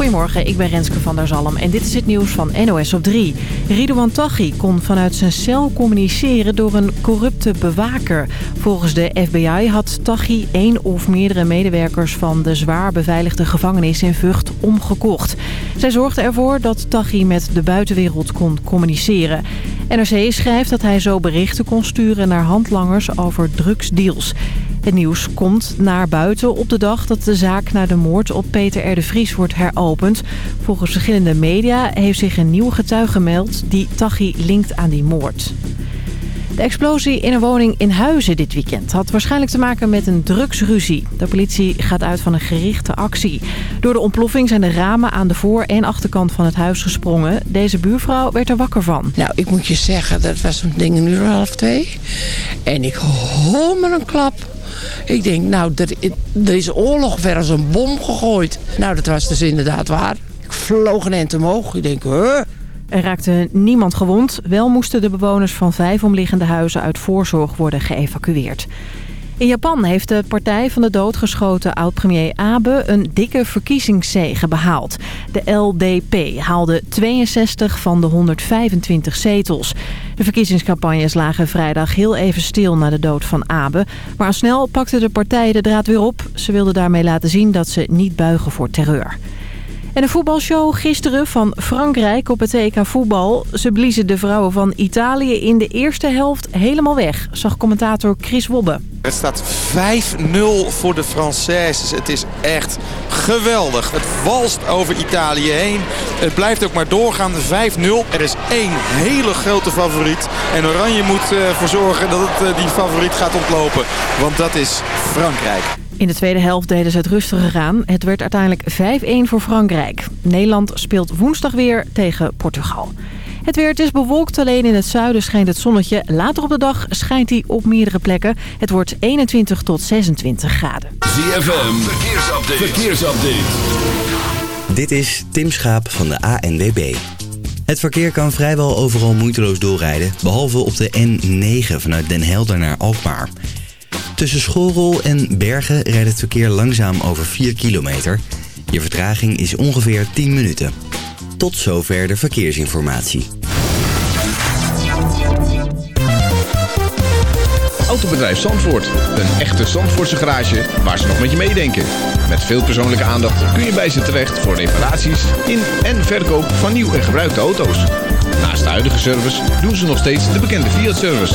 Goedemorgen, ik ben Renske van der Zalm en dit is het nieuws van NOS op 3. Ridouan Taghi kon vanuit zijn cel communiceren door een corrupte bewaker. Volgens de FBI had Taghi één of meerdere medewerkers van de zwaar beveiligde gevangenis in Vught omgekocht. Zij zorgde ervoor dat Taghi met de buitenwereld kon communiceren. NRC schrijft dat hij zo berichten kon sturen naar handlangers over drugsdeals. Het nieuws komt naar buiten op de dag dat de zaak naar de moord op Peter R. de Vries wordt heropend. Volgens verschillende media heeft zich een nieuwe getuige gemeld die Taghi linkt aan die moord. De explosie in een woning in Huizen dit weekend had waarschijnlijk te maken met een drugsruzie. De politie gaat uit van een gerichte actie. Door de ontploffing zijn de ramen aan de voor- en achterkant van het huis gesprongen. Deze buurvrouw werd er wakker van. Nou, ik moet je zeggen, dat was een ding een uur half twee. En ik hoor me een klap. Ik denk, nou, er, is oorlog ver als een bom gegooid. Nou, dat was dus inderdaad waar. Ik vloog een end omhoog. Ik denk, huh? Er raakte niemand gewond. Wel moesten de bewoners van vijf omliggende huizen uit voorzorg worden geëvacueerd. In Japan heeft de partij van de doodgeschoten oud-premier Abe een dikke verkiezingszege behaald. De LDP haalde 62 van de 125 zetels. De verkiezingscampagnes lagen vrijdag heel even stil na de dood van Abe. Maar al snel pakte de partij de draad weer op. Ze wilden daarmee laten zien dat ze niet buigen voor terreur. En een voetbalshow gisteren van Frankrijk op het EK voetbal. Ze bliezen de vrouwen van Italië in de eerste helft helemaal weg, zag commentator Chris Wobbe. Het staat 5-0 voor de Françaises. Het is echt geweldig. Het walst over Italië heen. Het blijft ook maar doorgaan. 5-0. Er is één hele grote favoriet. En Oranje moet ervoor zorgen dat het die favoriet gaat ontlopen. Want dat is Frankrijk. In de tweede helft deden ze het rustiger aan. Het werd uiteindelijk 5-1 voor Frankrijk. Nederland speelt woensdag weer tegen Portugal. Het weer, het is bewolkt, alleen in het zuiden schijnt het zonnetje. Later op de dag schijnt hij op meerdere plekken. Het wordt 21 tot 26 graden. ZFM, verkeersupdate. verkeersupdate. Dit is Tim Schaap van de ANWB. Het verkeer kan vrijwel overal moeiteloos doorrijden, behalve op de N9 vanuit Den Helder naar Alkmaar. Tussen Schoolrol en Bergen rijdt het verkeer langzaam over 4 kilometer. Je vertraging is ongeveer 10 minuten. Tot zover de verkeersinformatie. Autobedrijf Zandvoort. Een echte Zandvoortse garage waar ze nog met je meedenken. Met veel persoonlijke aandacht kun je bij ze terecht voor reparaties in en verkoop van nieuw en gebruikte auto's. Naast de huidige service doen ze nog steeds de bekende Fiat-service.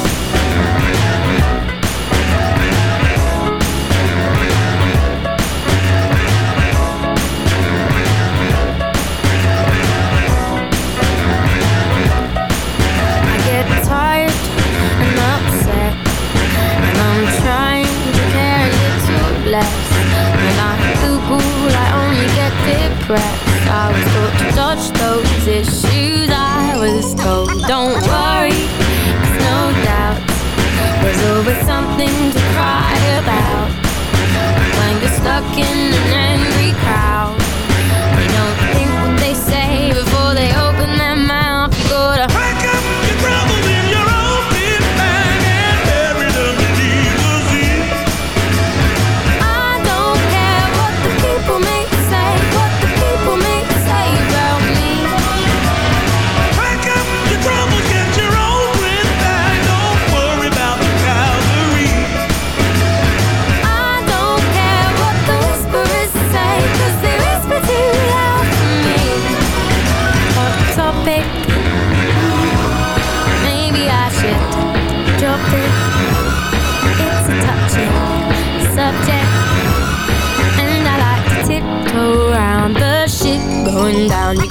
Less When I Google, I only get depressed. I was taught to dodge those issues I was told, don't worry, there's no doubt. There's always something to cry about. When you're stuck in an down. You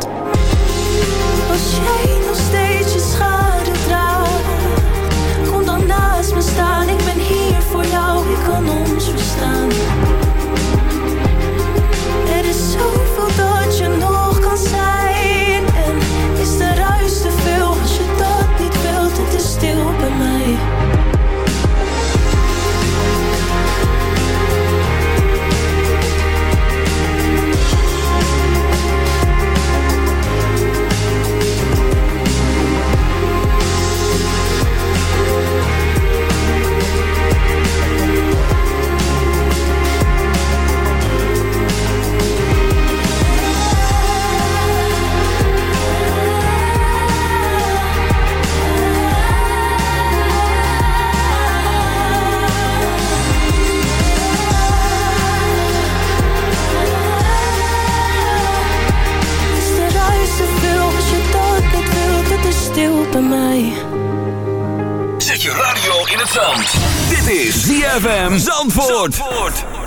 radio in het zand. Dit is ZFM Zandvoort.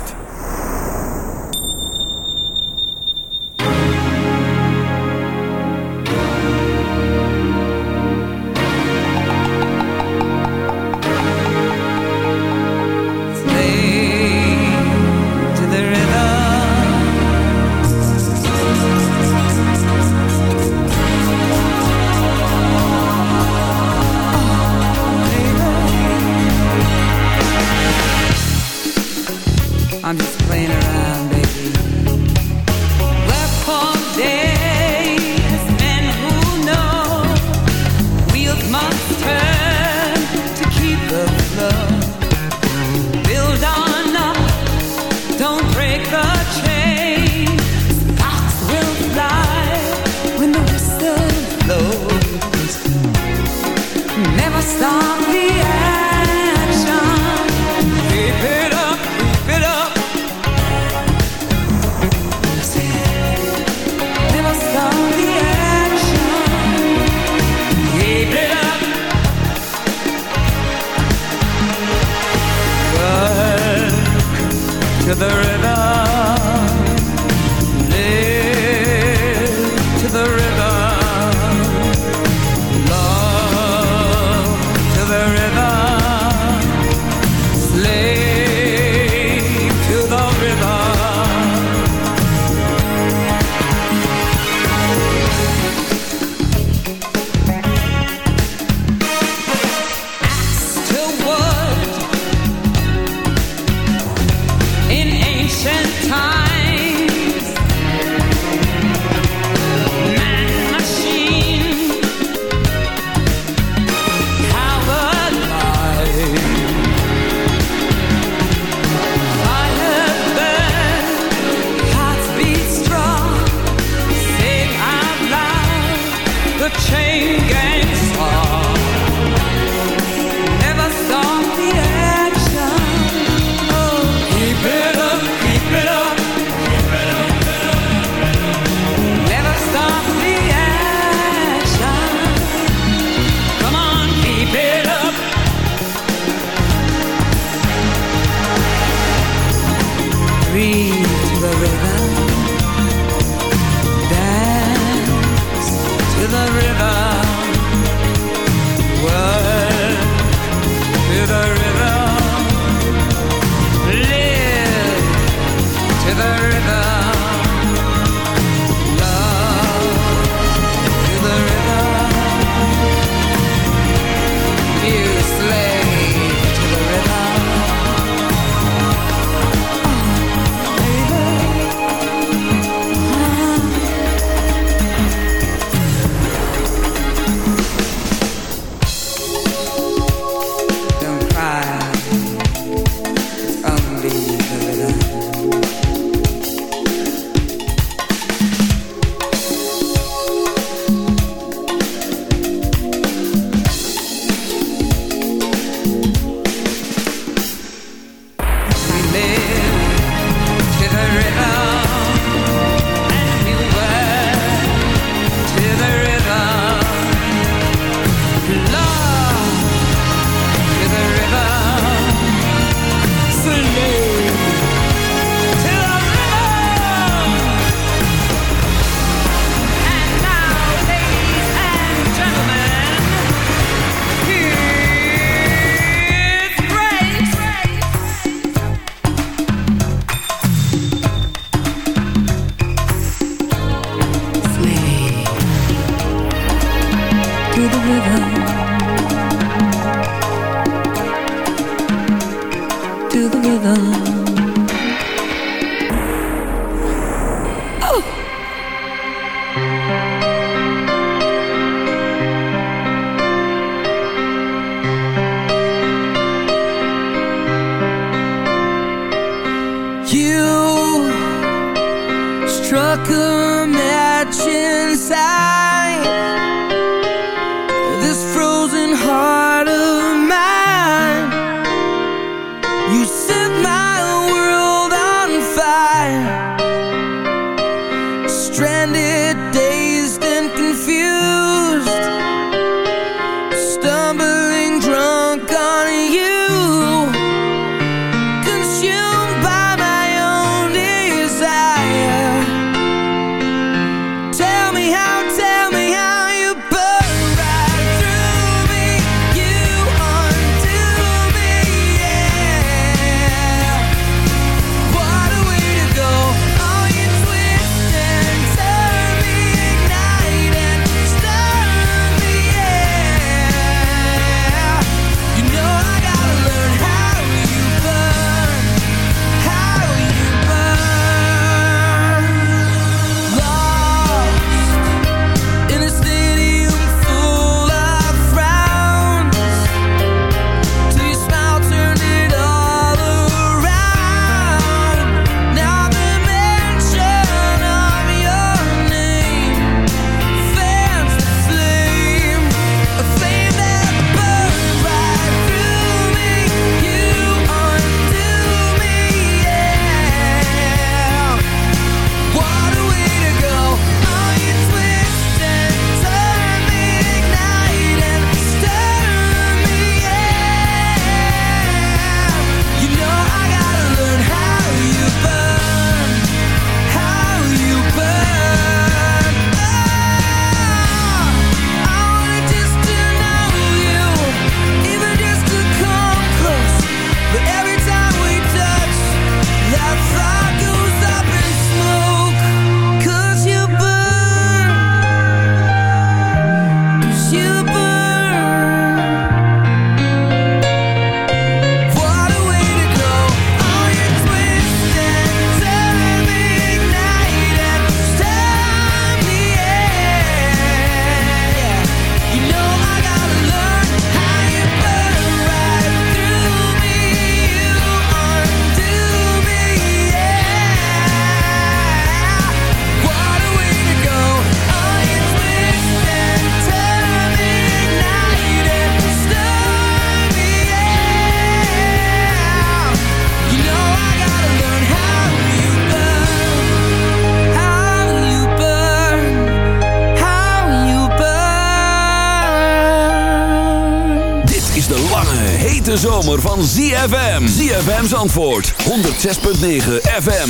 zomer van ZFM. ZFM's antwoord. 106.9 FM.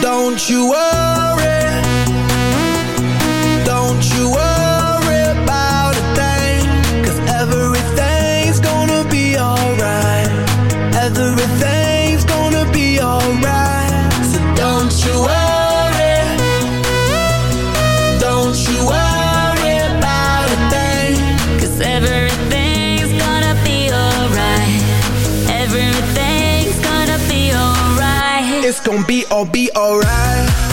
Don't you be, all, be alright.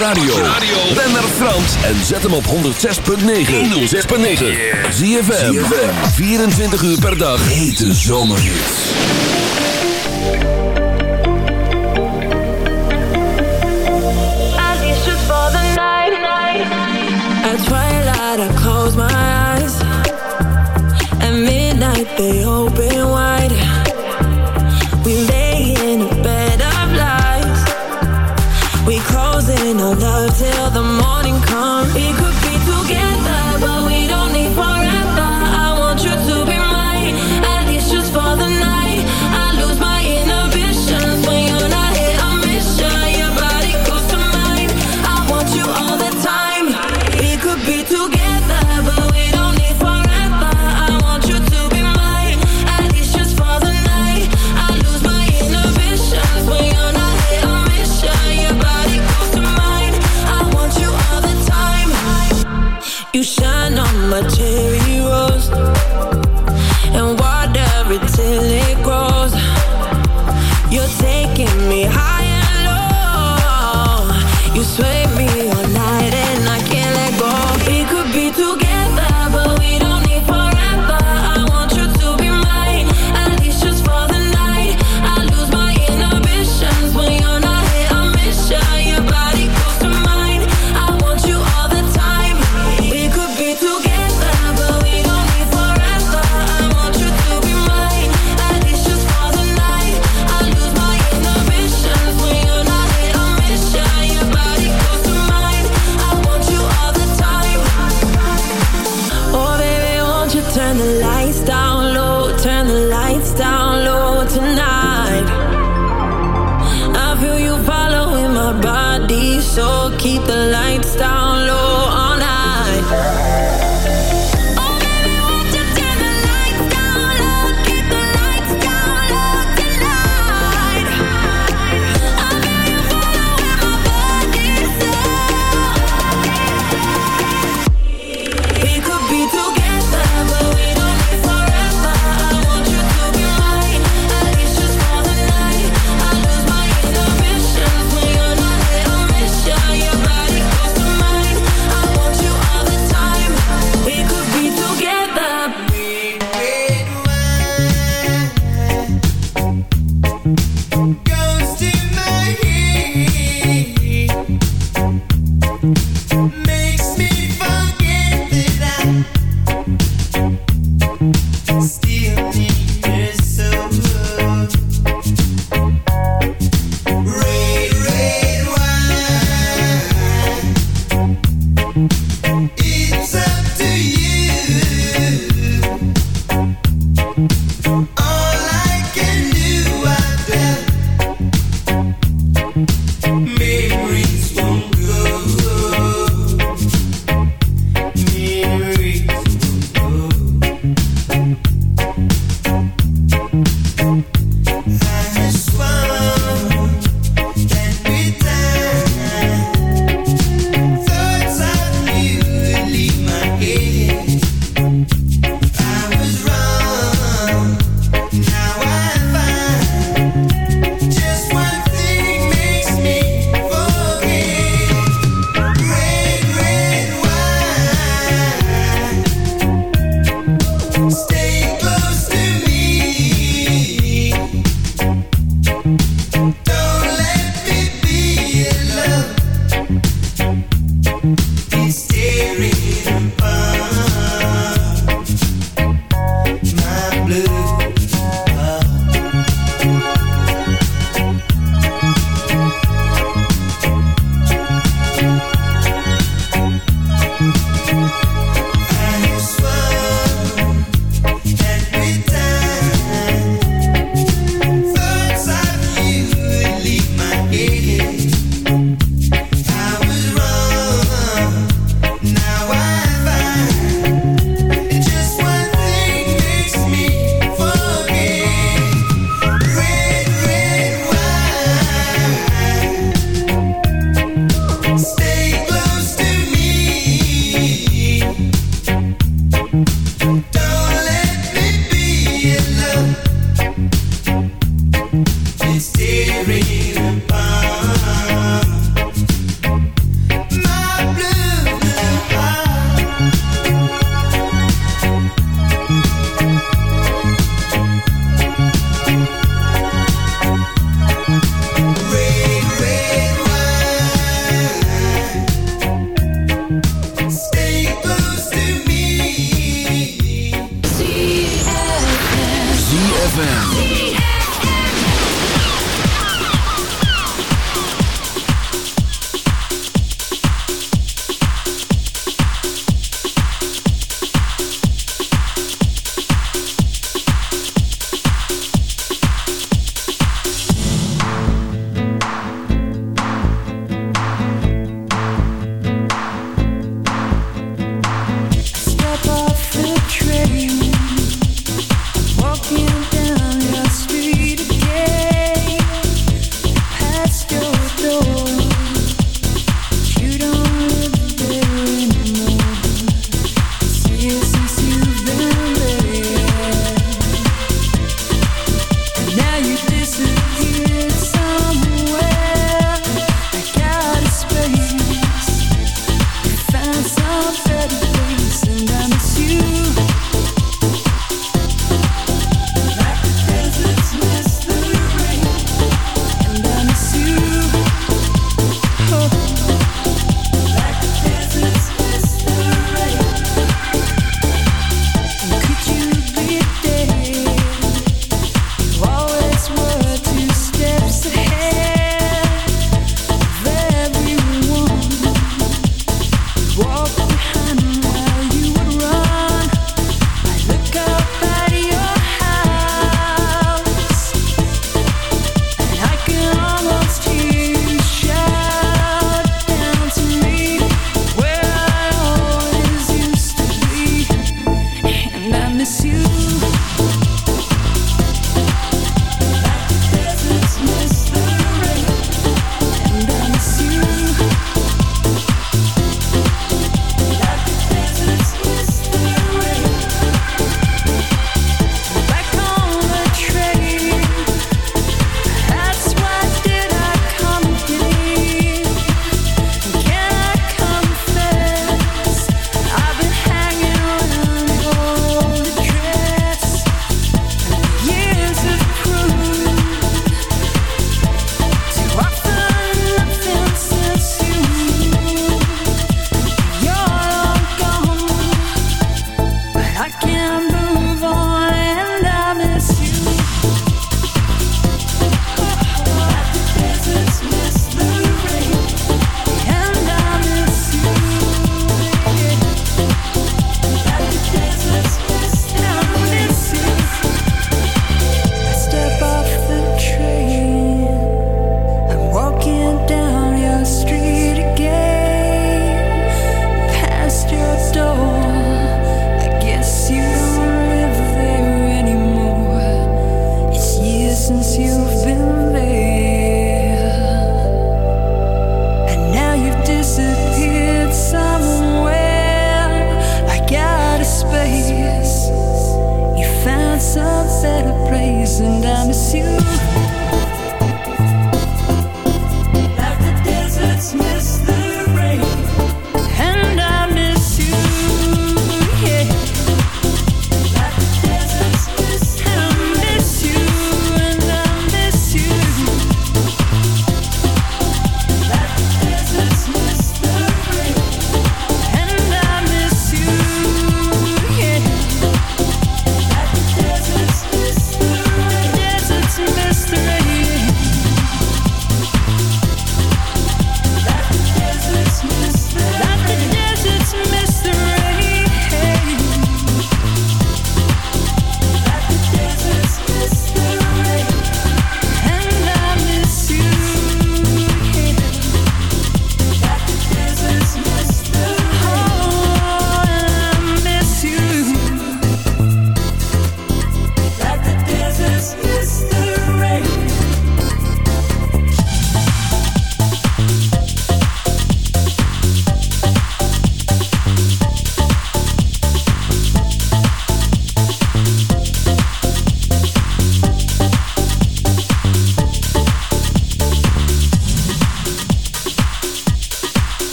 radio. Ben naar Frans en zet hem op 106.9. 106.9. Zie 24 uur per dag. Hete zomerhits. At twilight I close my eyes midnight they open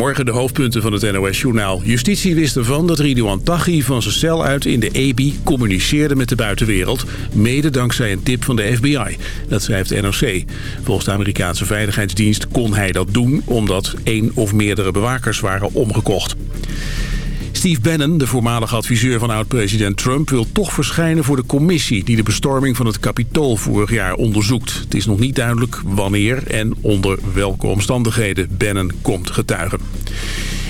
Goedemorgen, de hoofdpunten van het NOS-journaal. Justitie wist ervan dat Ridouan Taghi van zijn cel uit in de EBI communiceerde met de buitenwereld. Mede dankzij een tip van de FBI. Dat schrijft NOC. Volgens de Amerikaanse Veiligheidsdienst kon hij dat doen omdat één of meerdere bewakers waren omgekocht. Steve Bannon, de voormalige adviseur van oud-president Trump... wil toch verschijnen voor de commissie die de bestorming van het Capitool vorig jaar onderzoekt. Het is nog niet duidelijk wanneer en onder welke omstandigheden Bannon komt getuigen.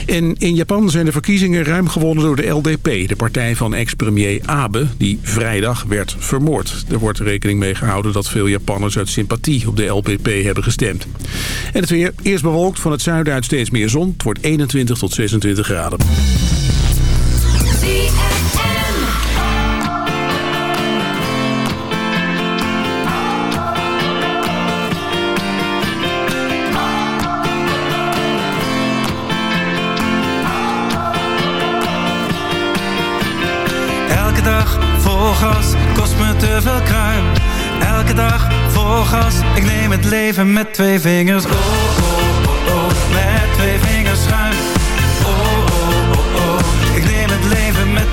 En in Japan zijn de verkiezingen ruim gewonnen door de LDP, de partij van ex-premier Abe, die vrijdag werd vermoord. Er wordt rekening mee gehouden dat veel Japanners uit sympathie op de LPP hebben gestemd. En het weer eerst bewolkt, van het zuiden uit steeds meer zon. Het wordt 21 tot 26 graden. Met twee vingers. Oh, oh,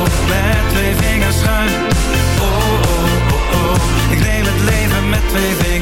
met twee vingers schuim. Oh, oh, oh, oh, ik neem het leven met twee vingers.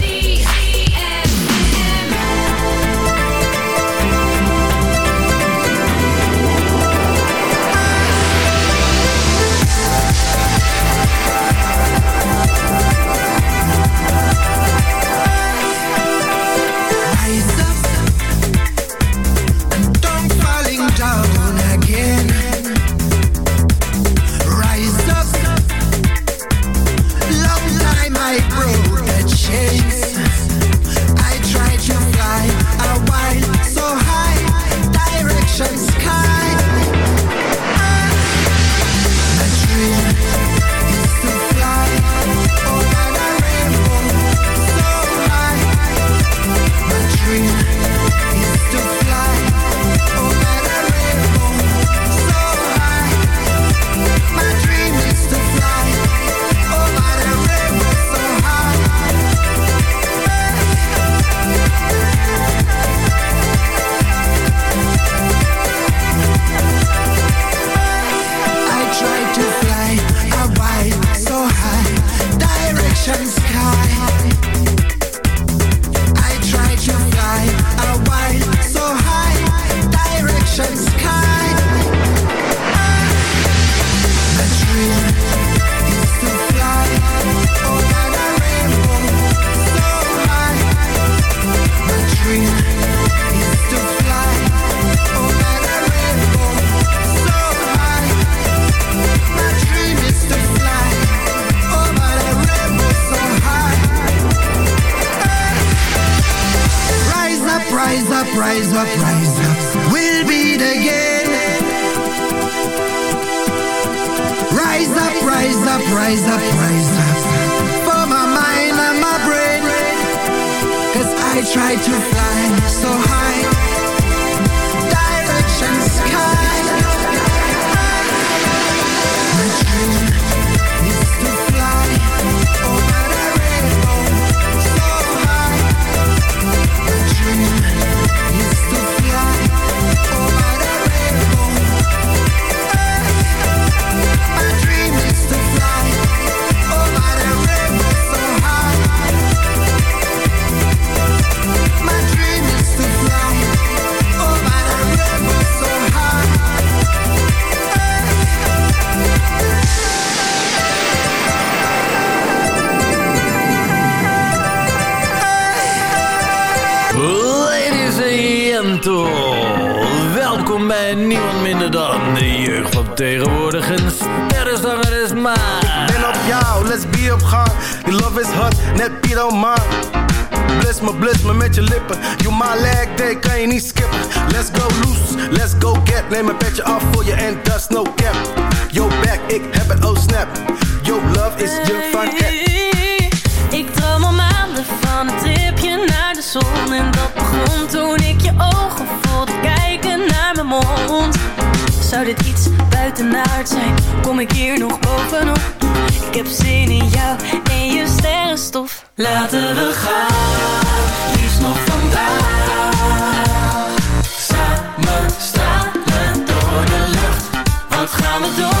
upright op de grond toen ik je ogen voelde kijken naar mijn mond. Zou dit iets buitenaard zijn? Kom ik hier nog bovenop? Ik heb zin in jou en je sterrenstof. Laten we gaan, liefst nog vandaag. Samen stralen door de lucht. Wat gaan we doen?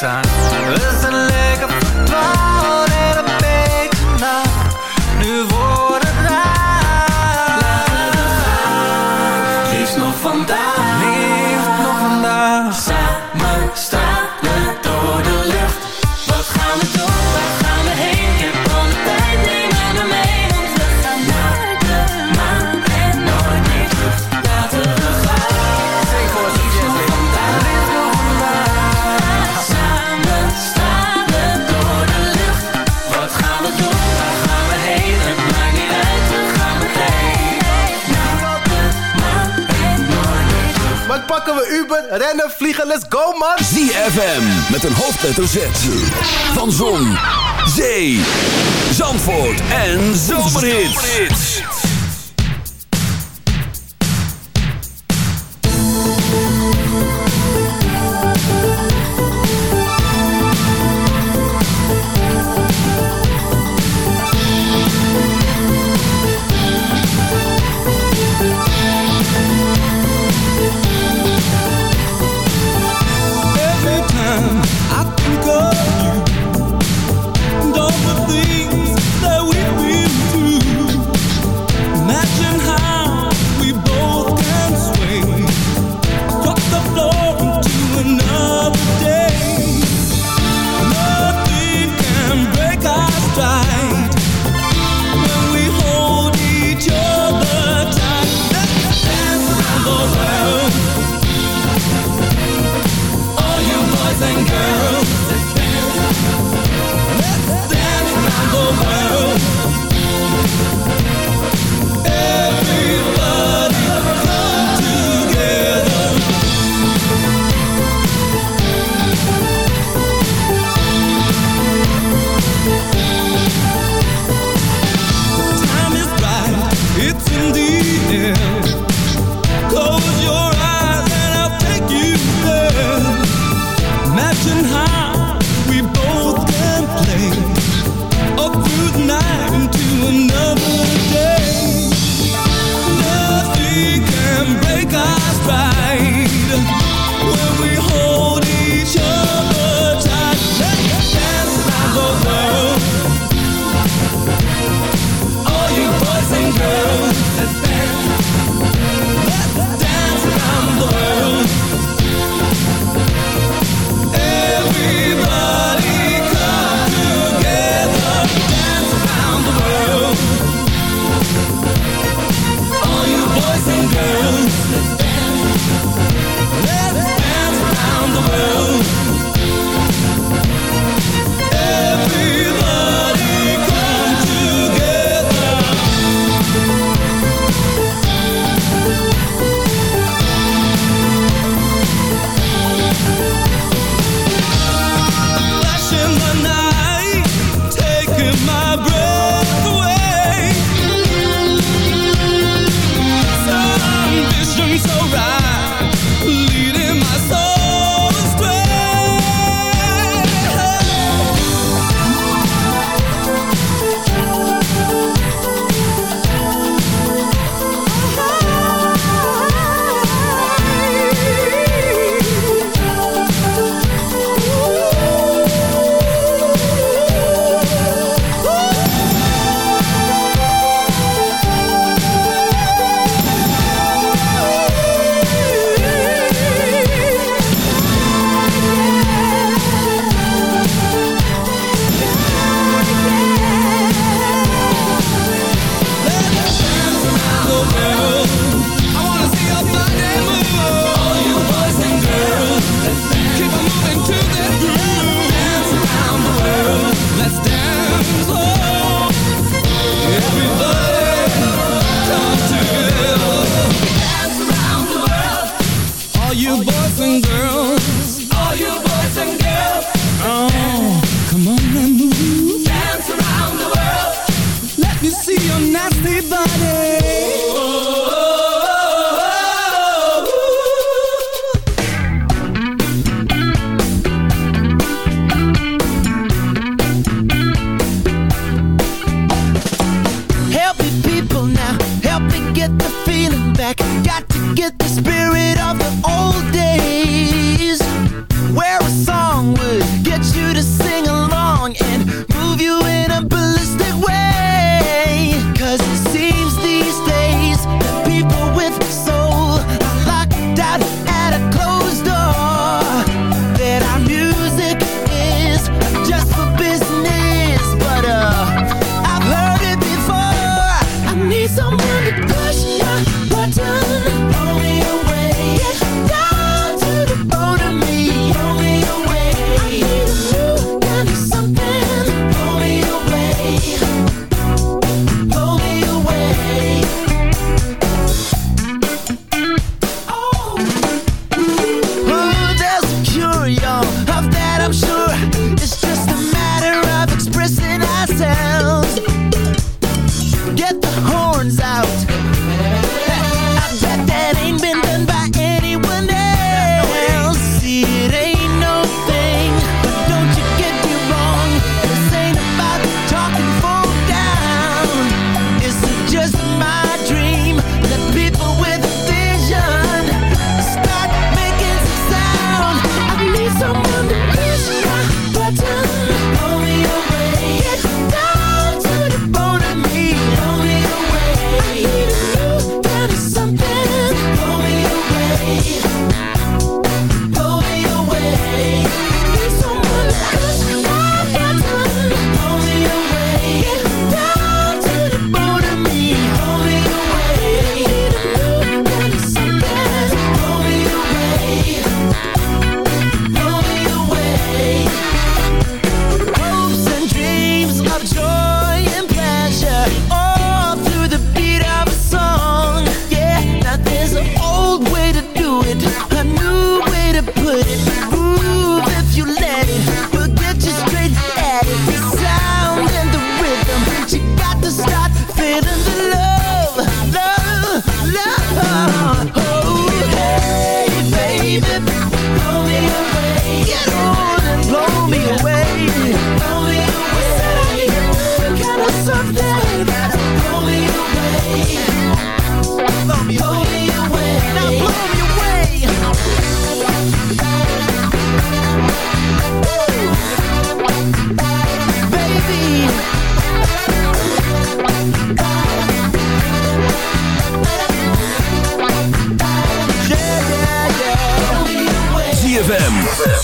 sun Rennen, vliegen, let's go man! ZFM met een hoofdletter Z. Van Zon, Zee, Zandvoort en Zomerhits.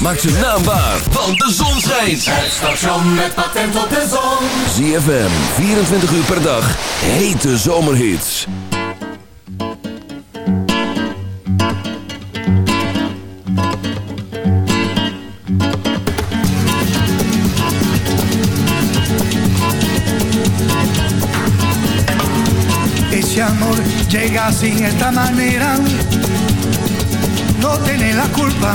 maakt zijn naam waar, want de zon schijnt. Het station met patent op de zon. ZFM, 24 uur per dag, hete zomerhits. Ese amor llega sin esta manera, no tiene la culpa.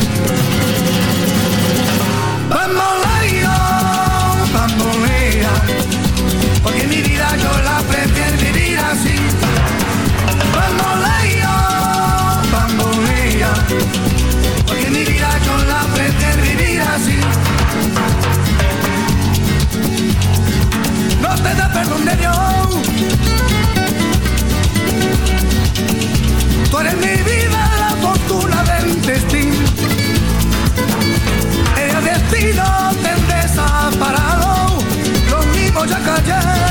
yo la prefiero vivir así. Bamboleo, bamboleo, porque mi vida yo la prefiero vivir así. No te da perdón de Dios. Tú eres mi vida, la fortuna del destino. El destino te desaparado, los mismos ya cayeron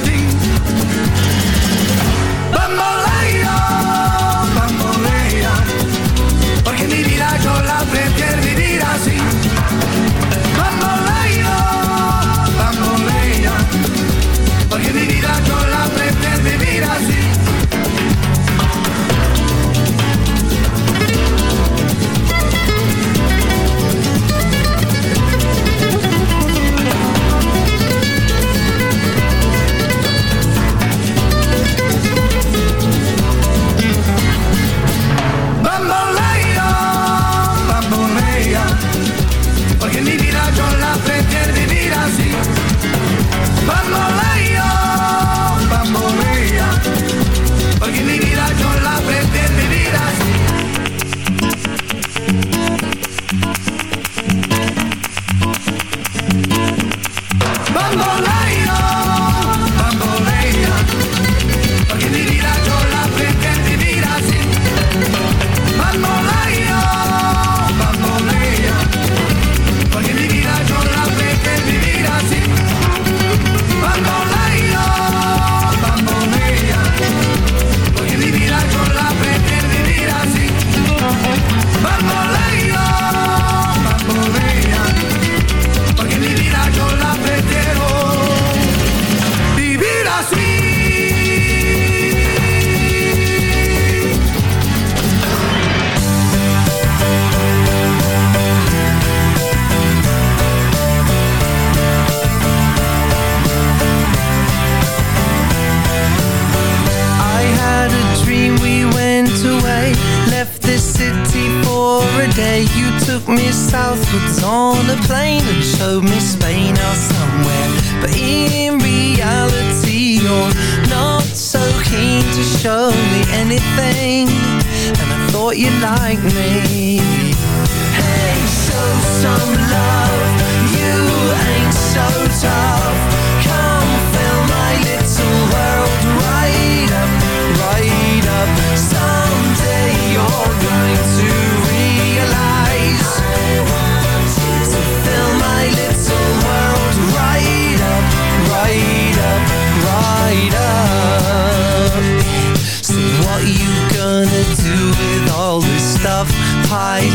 southwards on a plane and showed me Spain or somewhere. But in reality, you're not so keen to show me anything. And I thought you liked me. Hey, show some love.